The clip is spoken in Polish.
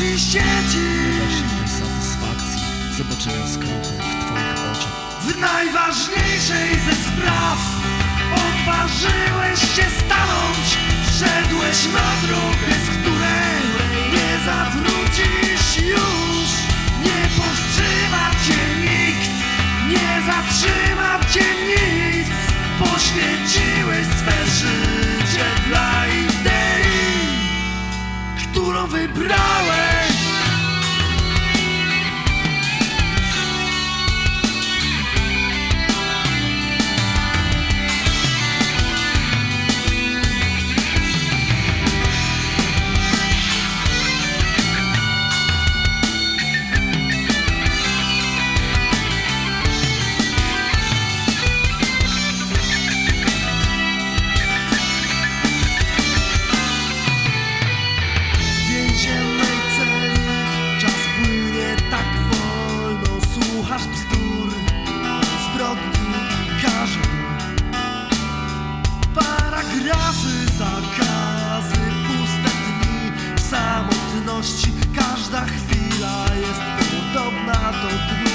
sieci. Tej satysfakcji. Zobaczenia skruchy w twoich oczach. W najważniejszej ze spraw Odważyłeś się stanąć. Wszedłeś na drogę, z której nie zawrócisz już. Nie powstrzyma cię nikt Nie zatrzyma cię nic. Poświęciłeś swe życie dla idei Którą wybrałeś każda chwila jest podobna do dnia